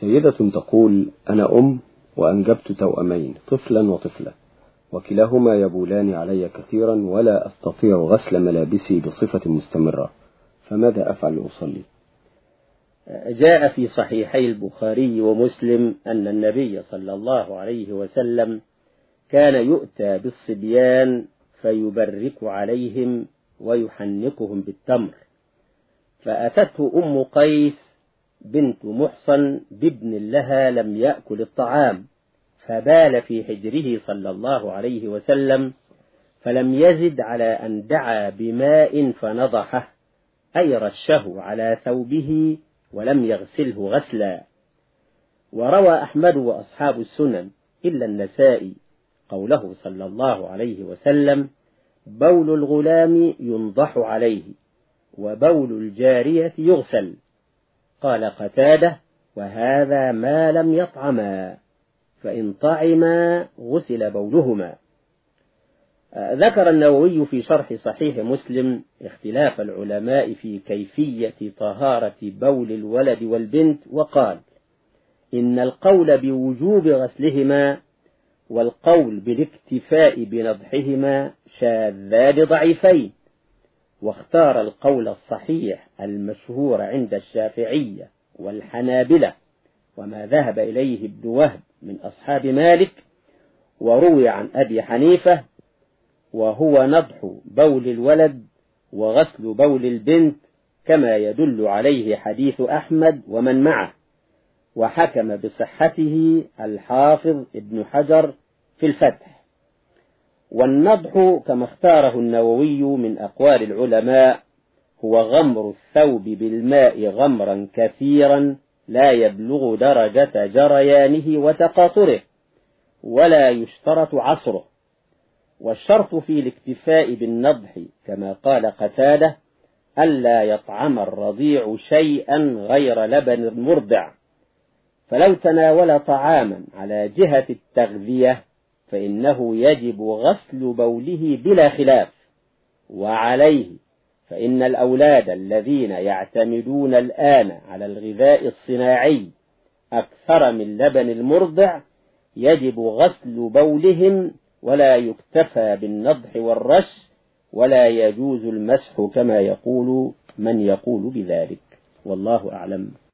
سيدة تقول أنا أم وأنجبت توأمين طفلا وطفلة وكلاهما يبولان علي كثيرا ولا أستطيع غسل ملابسي بصفة مستمرة فماذا أفعل لأصلي جاء في صحيحي البخاري ومسلم أن النبي صلى الله عليه وسلم كان يؤتى بالصبيان فيبرك عليهم ويحنكهم بالتمر فأتته أم قيس بنت محصن بابن لها لم يأكل الطعام فبال في حجره صلى الله عليه وسلم فلم يزد على أن دعا بماء فنضحه أي رشه على ثوبه ولم يغسله غسلا. وروى أحمد وأصحاب السنن إلا النسائي قوله صلى الله عليه وسلم بول الغلام ينضح عليه وبول الجارية يغسل. قال قتادة وهذا ما لم يطعما فإن طعما غسل بولهما. ذكر النووي في شرح صحيح مسلم اختلاف العلماء في كيفية طهارة بول الولد والبنت وقال إن القول بوجوب غسلهما والقول بالاكتفاء بنضحهما شاذان ضعيفين. واختار القول الصحيح المشهور عند الشافعية والحنابلة وما ذهب إليه ابن وهب من أصحاب مالك وروي عن أبي حنيفة وهو نضح بول الولد وغسل بول البنت كما يدل عليه حديث أحمد ومن معه وحكم بصحته الحافظ ابن حجر في الفتح. والنضح كما اختاره النووي من أقوال العلماء هو غمر الثوب بالماء غمرا كثيرا لا يبلغ درجة جريانه وتقاطره ولا يشترط عصره. والشرط في الاكتفاء بالنضح كما قال قتادة ألا يطعم الرضيع شيئا غير لبن المرضع فلو تناول طعاما على جهة التغذية فإنه يجب غسل بوله بلا خلاف وعليه فإن الأولاد الذين يعتمدون الآن على الغذاء الصناعي أكثر من لبن المرضع يجب غسل بولهم ولا يكتفى بالنضح والرش ولا يجوز المسح كما يقول من يقول بذلك. والله أعلم.